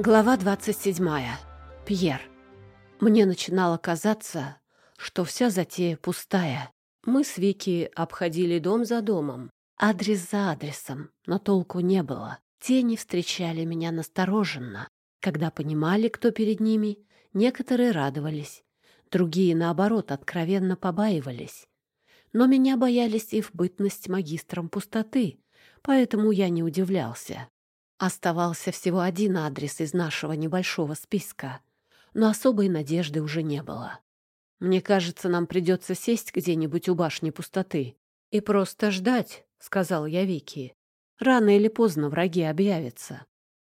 Глава 27. Пьер. Мне начинало казаться, что вся затея пустая. Мы с Вики обходили дом за домом, адрес за адресом, но толку не было. Тени встречали меня настороженно. Когда понимали, кто перед ними, некоторые радовались, другие, наоборот, откровенно побаивались. Но меня боялись и в бытность магистром пустоты, поэтому я не удивлялся. Оставался всего один адрес из нашего небольшого списка, но особой надежды уже не было. «Мне кажется, нам придется сесть где-нибудь у башни пустоты и просто ждать», — сказал я Вики. «Рано или поздно враги объявятся.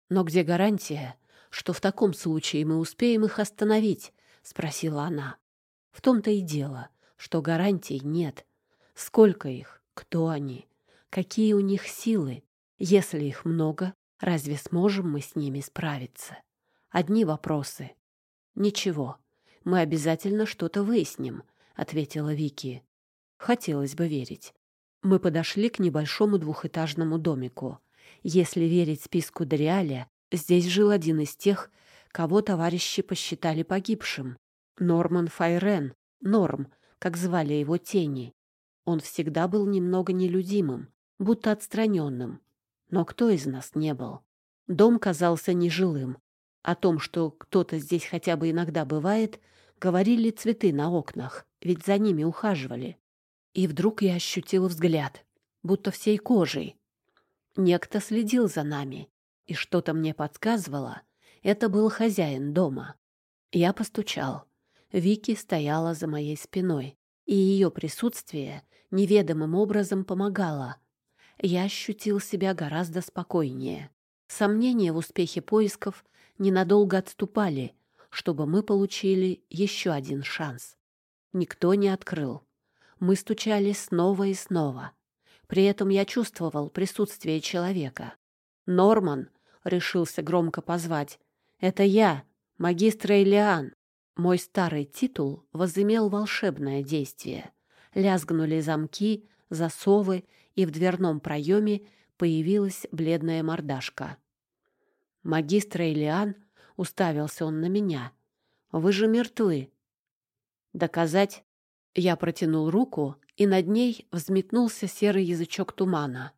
Но где гарантия, что в таком случае мы успеем их остановить?» — спросила она. «В том-то и дело, что гарантий нет. Сколько их? Кто они? Какие у них силы? Если их много, Разве сможем мы с ними справиться? Одни вопросы. Ничего, мы обязательно что-то выясним, ответила Вики. Хотелось бы верить. Мы подошли к небольшому двухэтажному домику. Если верить списку Дориаля, здесь жил один из тех, кого товарищи посчитали погибшим. Норман Файрен, Норм, как звали его тени. Он всегда был немного нелюдимым, будто отстраненным, но кто из нас не был? Дом казался нежилым. О том, что кто-то здесь хотя бы иногда бывает, говорили цветы на окнах, ведь за ними ухаживали. И вдруг я ощутила взгляд, будто всей кожей. Некто следил за нами, и что-то мне подсказывало, это был хозяин дома. Я постучал. Вики стояла за моей спиной, и ее присутствие неведомым образом помогало я ощутил себя гораздо спокойнее. Сомнения в успехе поисков ненадолго отступали, чтобы мы получили еще один шанс. Никто не открыл. Мы стучали снова и снова. При этом я чувствовал присутствие человека. «Норман!» — решился громко позвать. «Это я, магистр Элиан!» Мой старый титул возымел волшебное действие. Лязгнули замки, засовы, и в дверном проеме появилась бледная мордашка. «Магистр Элиан», — уставился он на меня, — «вы же мертвы». «Доказать?» Я протянул руку, и над ней взметнулся серый язычок тумана.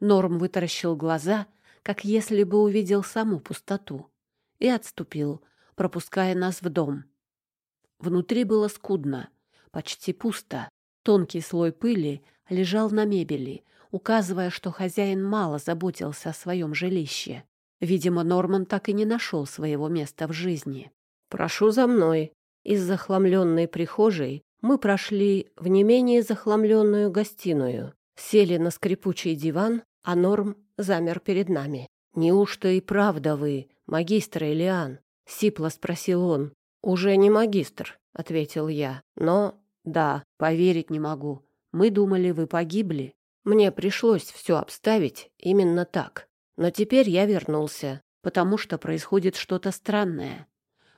Норм вытаращил глаза, как если бы увидел саму пустоту, и отступил, пропуская нас в дом. Внутри было скудно, почти пусто. Тонкий слой пыли лежал на мебели, указывая, что хозяин мало заботился о своем жилище. Видимо, Норман так и не нашел своего места в жизни. «Прошу за мной». Из захламленной прихожей мы прошли в не менее захламленную гостиную, сели на скрипучий диван, а Норм замер перед нами. «Неужто и правда вы, магистр Элиан?» — сипло спросил он. «Уже не магистр», — ответил я. «Но, да, поверить не могу. Мы думали, вы погибли. Мне пришлось все обставить именно так. Но теперь я вернулся, потому что происходит что-то странное.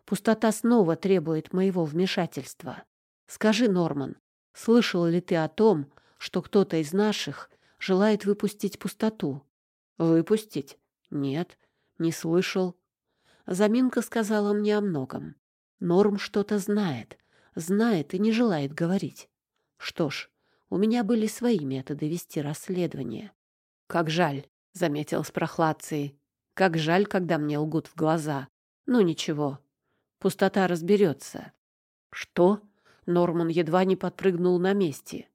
Пустота снова требует моего вмешательства. Скажи, Норман, слышал ли ты о том, что кто-то из наших желает выпустить пустоту? Выпустить? Нет, не слышал. Заминка сказала мне о многом. Норм что-то знает, знает и не желает говорить. Что ж, у меня были свои методы вести расследование. «Как жаль», — заметил с прохладцей. «Как жаль, когда мне лгут в глаза. Ну ничего, пустота разберется». «Что?» — Норман едва не подпрыгнул на месте.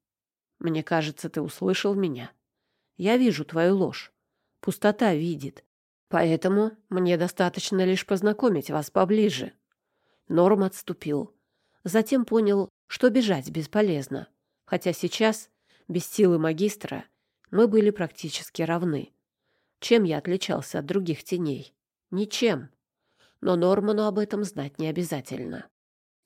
«Мне кажется, ты услышал меня. Я вижу твою ложь. Пустота видит. Поэтому мне достаточно лишь познакомить вас поближе». Норм отступил. Затем понял, что бежать бесполезно хотя сейчас, без силы магистра, мы были практически равны. Чем я отличался от других теней? Ничем. Но Норману об этом знать не обязательно.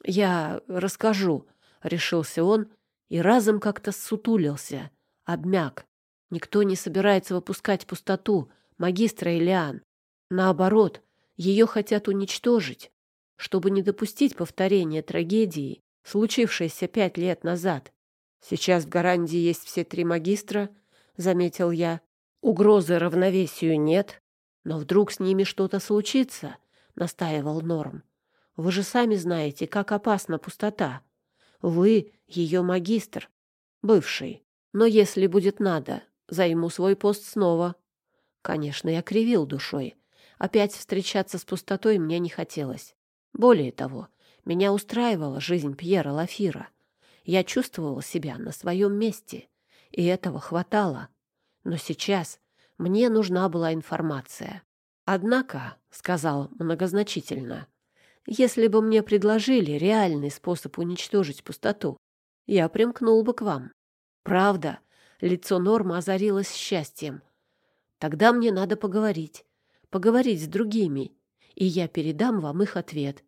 «Я расскажу», — решился он и разом как-то сутулился, обмяк. Никто не собирается выпускать пустоту, магистра Илиан. Наоборот, ее хотят уничтожить, чтобы не допустить повторения трагедии, случившейся пять лет назад. Сейчас в Гаранде есть все три магистра, заметил я. Угрозы равновесию нет. Но вдруг с ними что-то случится, настаивал Норм. Вы же сами знаете, как опасна пустота. Вы ее магистр, бывший. Но если будет надо, займу свой пост снова. Конечно, я кривил душой. Опять встречаться с пустотой мне не хотелось. Более того, меня устраивала жизнь Пьера Лафира. Я чувствовала себя на своем месте, и этого хватало. Но сейчас мне нужна была информация. Однако, — сказал многозначительно, — если бы мне предложили реальный способ уничтожить пустоту, я примкнул бы к вам. Правда, лицо Норма озарилось счастьем. Тогда мне надо поговорить, поговорить с другими, и я передам вам их ответ.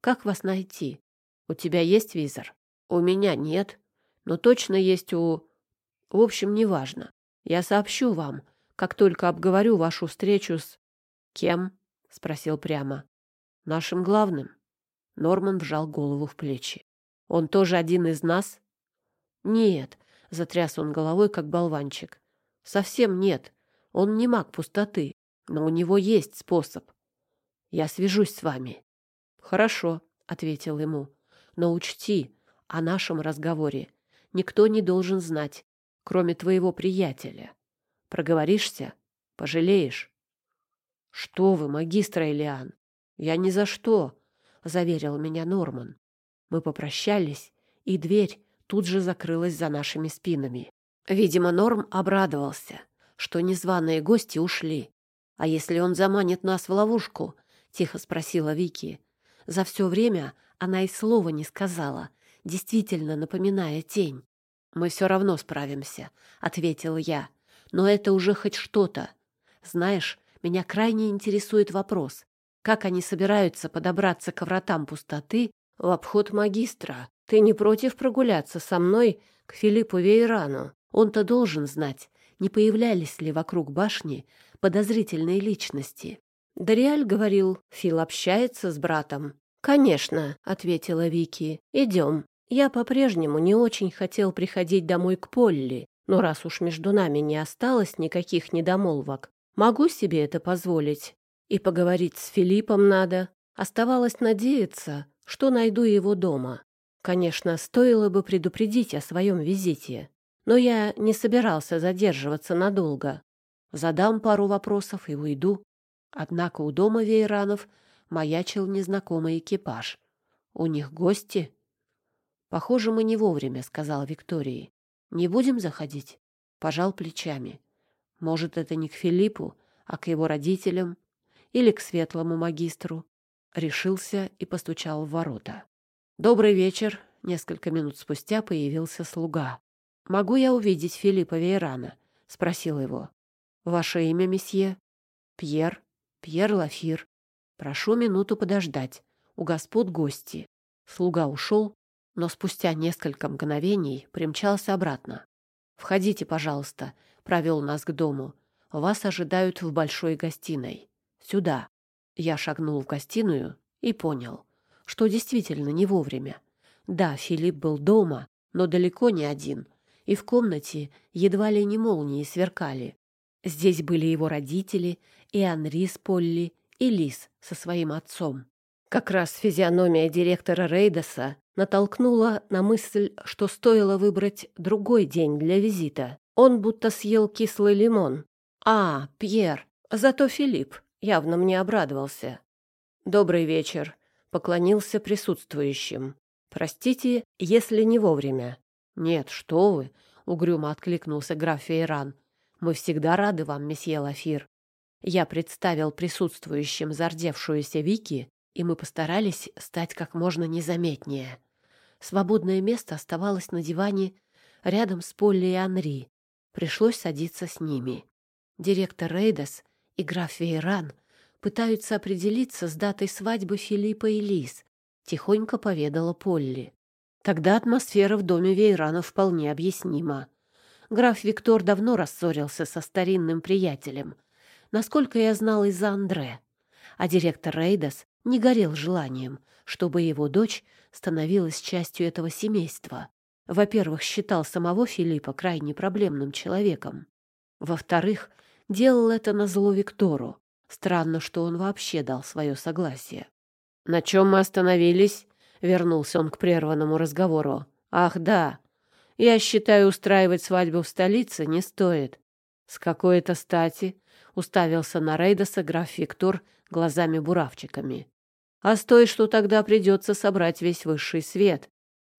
Как вас найти? У тебя есть визор? У меня нет, но точно есть у... В общем, неважно. Я сообщу вам, как только обговорю вашу встречу с... Кем? Спросил прямо. Нашим главным. Норман вжал голову в плечи. Он тоже один из нас? Нет, затряс он головой, как болванчик. Совсем нет. Он не маг пустоты, но у него есть способ. Я свяжусь с вами. Хорошо, ответил ему. Но учти, о нашем разговоре никто не должен знать, кроме твоего приятеля. Проговоришься — пожалеешь. — Что вы, магистр Элиан? Я ни за что, — заверил меня Норман. Мы попрощались, и дверь тут же закрылась за нашими спинами. Видимо, Норм обрадовался, что незваные гости ушли. «А если он заманит нас в ловушку?» — тихо спросила Вики. За все время она и слова не сказала, действительно напоминая тень. «Мы все равно справимся», — ответил я. «Но это уже хоть что-то. Знаешь, меня крайне интересует вопрос, как они собираются подобраться к вратам пустоты в обход магистра. Ты не против прогуляться со мной к Филиппу Вейрану? Он-то должен знать, не появлялись ли вокруг башни подозрительные личности. Дориаль говорил, Фил общается с братом. «Конечно», — ответила Вики, — «идем». Я по-прежнему не очень хотел приходить домой к Полли, но раз уж между нами не осталось никаких недомолвок, могу себе это позволить. И поговорить с Филиппом надо. Оставалось надеяться, что найду его дома. Конечно, стоило бы предупредить о своем визите, но я не собирался задерживаться надолго. Задам пару вопросов и уйду. Однако у дома Вейранов маячил незнакомый экипаж. У них гости — «Похоже, мы не вовремя», — сказал Виктории. «Не будем заходить?» Пожал плечами. «Может, это не к Филиппу, а к его родителям или к светлому магистру?» Решился и постучал в ворота. «Добрый вечер!» Несколько минут спустя появился слуга. «Могу я увидеть Филиппа Вейрана?» — спросил его. «Ваше имя, месье?» «Пьер. Пьер Лафир. Прошу минуту подождать. У господ гости». Слуга ушел, но спустя несколько мгновений примчался обратно. «Входите, пожалуйста», — провел нас к дому. «Вас ожидают в большой гостиной. Сюда». Я шагнул в гостиную и понял, что действительно не вовремя. Да, Филипп был дома, но далеко не один, и в комнате едва ли не молнии сверкали. Здесь были его родители, и Анри с Полли, и Лис со своим отцом. Как раз физиономия директора Рейдоса натолкнула на мысль, что стоило выбрать другой день для визита. Он будто съел кислый лимон. «А, Пьер, зато Филипп явно мне обрадовался». «Добрый вечер», — поклонился присутствующим. «Простите, если не вовремя». «Нет, что вы», — угрюмо откликнулся граф Фейран. «Мы всегда рады вам, месье Лафир». Я представил присутствующим зардевшуюся Вики, и мы постарались стать как можно незаметнее. Свободное место оставалось на диване рядом с Полли и Анри. Пришлось садиться с ними. Директор Рейдас и граф Вейран пытаются определиться с датой свадьбы Филиппа и Лиз, тихонько поведала Полли. Тогда атмосфера в доме Вейрана вполне объяснима. Граф Виктор давно рассорился со старинным приятелем, насколько я знал из-за Андре. А директор Рейдас не горел желанием, чтобы его дочь становилась частью этого семейства. Во-первых, считал самого Филиппа крайне проблемным человеком. Во-вторых, делал это на зло Виктору, Странно, что он вообще дал свое согласие. «На чем мы остановились?» — вернулся он к прерванному разговору. «Ах, да. Я считаю, устраивать свадьбу в столице не стоит. С какой-то стати уставился на Рейдоса граф Виктор глазами-буравчиками. А с что тогда придется собрать весь высший свет.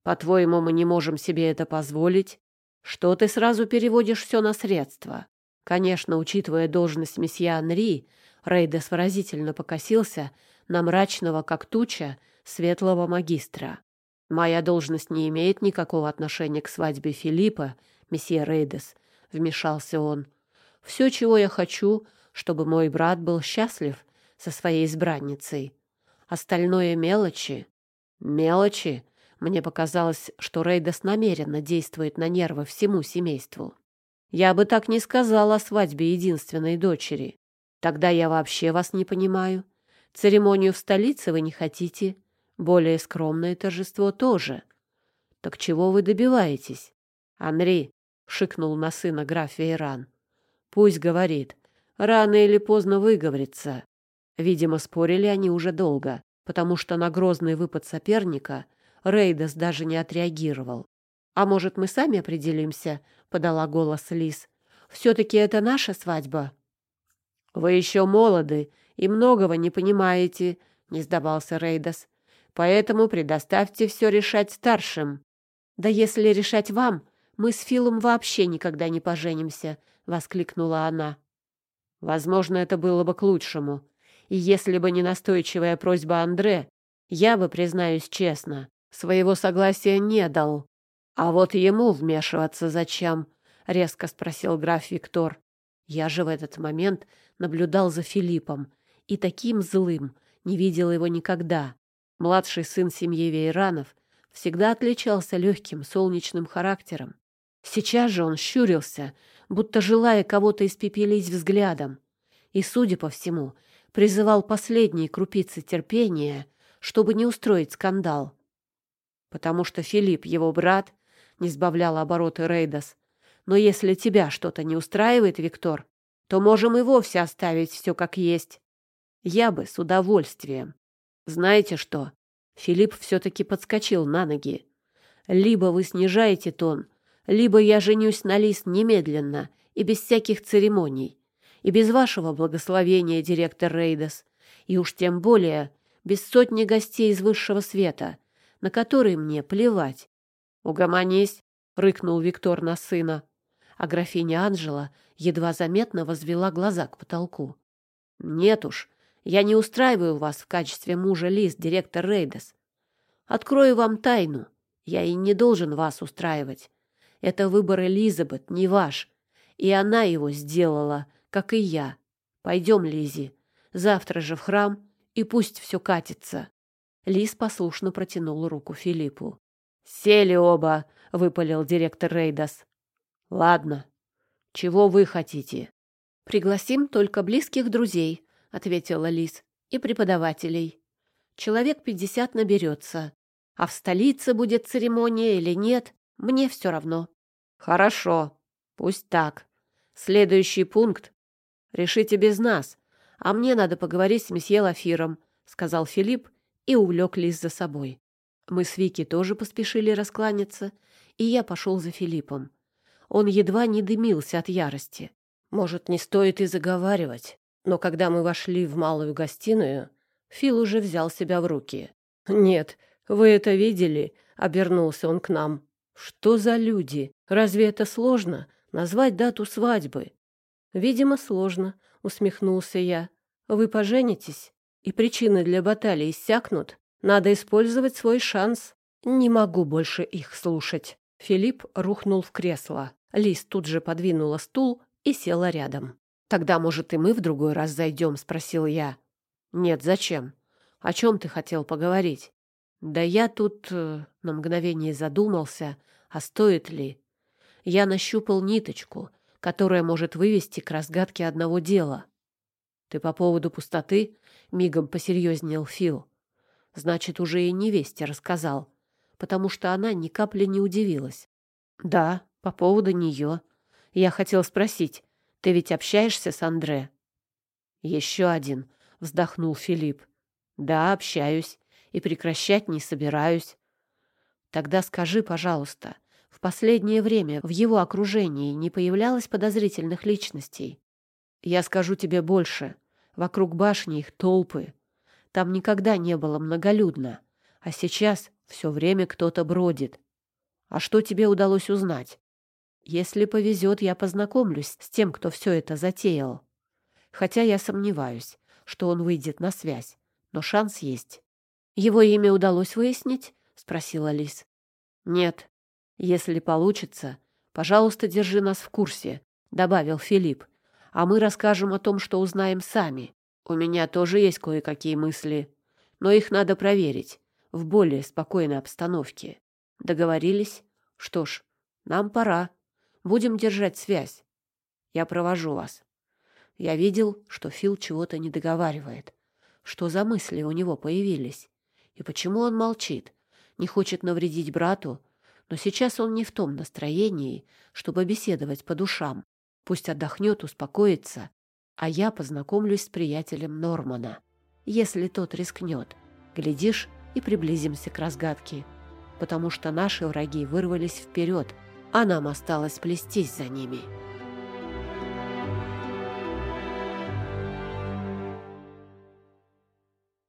По-твоему, мы не можем себе это позволить? Что ты сразу переводишь все на средства? Конечно, учитывая должность месье Анри, Рейдес выразительно покосился на мрачного, как туча, светлого магистра. «Моя должность не имеет никакого отношения к свадьбе Филиппа, месье Рейдес», — вмешался он. «Все, чего я хочу, чтобы мой брат был счастлив со своей избранницей. Остальное мелочи». «Мелочи?» Мне показалось, что Рейдес намеренно действует на нервы всему семейству. Я бы так не сказала о свадьбе единственной дочери. Тогда я вообще вас не понимаю. Церемонию в столице вы не хотите. Более скромное торжество тоже. Так чего вы добиваетесь? Анри шикнул на сына граф Вейран. Пусть говорит. Рано или поздно выговорится. Видимо, спорили они уже долго, потому что на грозный выпад соперника Рейдас даже не отреагировал. «А может, мы сами определимся?» — подала голос Лис. «Все-таки это наша свадьба». «Вы еще молоды и многого не понимаете», — не сдавался Рейдас. «Поэтому предоставьте все решать старшим». «Да если решать вам, мы с Филом вообще никогда не поженимся», — воскликнула она. «Возможно, это было бы к лучшему. И если бы не настойчивая просьба Андре, я бы, признаюсь честно, своего согласия не дал. «А вот ему вмешиваться зачем?» — резко спросил граф Виктор. Я же в этот момент наблюдал за Филиппом и таким злым не видел его никогда. Младший сын семьи Вейранов всегда отличался легким солнечным характером. Сейчас же он щурился, будто желая кого-то испепелить взглядом, и, судя по всему, призывал последние крупицы терпения, чтобы не устроить скандал. Потому что Филипп, его брат, не сбавлял обороты Рейдас. Но если тебя что-то не устраивает, Виктор, то можем и вовсе оставить все как есть. Я бы с удовольствием. Знаете что? Филипп все-таки подскочил на ноги. Либо вы снижаете тон, либо я женюсь на Лис немедленно и без всяких церемоний, и без вашего благословения, директор Рейдас, и уж тем более без сотни гостей из высшего света, на которые мне плевать. «Угомонись!» — рыкнул Виктор на сына. А графиня Анжела едва заметно возвела глаза к потолку. «Нет уж, я не устраиваю вас в качестве мужа Лиз, директор Рейдес. Открою вам тайну. Я и не должен вас устраивать. Это выбор Элизабет, не ваш. И она его сделала, как и я. Пойдем, Лизи, завтра же в храм, и пусть все катится». Лиз послушно протянул руку Филиппу. «Сели оба», — выпалил директор Рейдас. «Ладно. Чего вы хотите?» «Пригласим только близких друзей», — ответила Лис, — «и преподавателей. Человек пятьдесят наберется. А в столице будет церемония или нет, мне все равно». «Хорошо. Пусть так. Следующий пункт. Решите без нас. А мне надо поговорить с месье Лафиром», — сказал Филипп и увлек Лис за собой. Мы с Вики тоже поспешили раскланяться, и я пошел за Филиппом. Он едва не дымился от ярости. Может, не стоит и заговаривать, но когда мы вошли в малую гостиную, Фил уже взял себя в руки. «Нет, вы это видели?» — обернулся он к нам. «Что за люди? Разве это сложно? Назвать дату свадьбы?» «Видимо, сложно», — усмехнулся я. «Вы поженитесь, и причины для баталии иссякнут, надо использовать свой шанс. Не могу больше их слушать. Филипп рухнул в кресло. Лис тут же подвинула стул и села рядом. «Тогда, может, и мы в другой раз зайдем?» — спросил я. «Нет, зачем? О чем ты хотел поговорить?» «Да я тут...» э, — на мгновение задумался, а стоит ли? Я нащупал ниточку, которая может вывести к разгадке одного дела. «Ты по поводу пустоты?» — мигом посерьезнел Фил. Значит, уже и невесте рассказал, потому что она ни капли не удивилась. Да, по поводу нее. Я хотел спросить, ты ведь общаешься с Андре? Еще один, вздохнул Филипп. Да, общаюсь и прекращать не собираюсь. Тогда скажи, пожалуйста, в последнее время в его окружении не появлялось подозрительных личностей? Я скажу тебе больше. Вокруг башни их толпы. Там никогда не было многолюдно, а сейчас все время кто-то бродит. А что тебе удалось узнать? Если повезет, я познакомлюсь с тем, кто все это затеял. Хотя я сомневаюсь, что он выйдет на связь, но шанс есть. Его имя удалось выяснить? спросила Лис. Нет. Если получится, пожалуйста, держи нас в курсе, добавил Филипп. А мы расскажем о том, что узнаем сами. У меня тоже есть кое-какие мысли, но их надо проверить в более спокойной обстановке. Договорились? Что ж, нам пора. Будем держать связь. Я провожу вас. Я видел, что Фил чего-то не договаривает. Что за мысли у него появились? И почему он молчит? Не хочет навредить брату, но сейчас он не в том настроении, чтобы беседовать по душам. Пусть отдохнет, успокоится, а я познакомлюсь с приятелем Нормана. Если тот рискнет, глядишь, и приблизимся к разгадке, потому что наши враги вырвались вперед, а нам осталось плестись за ними».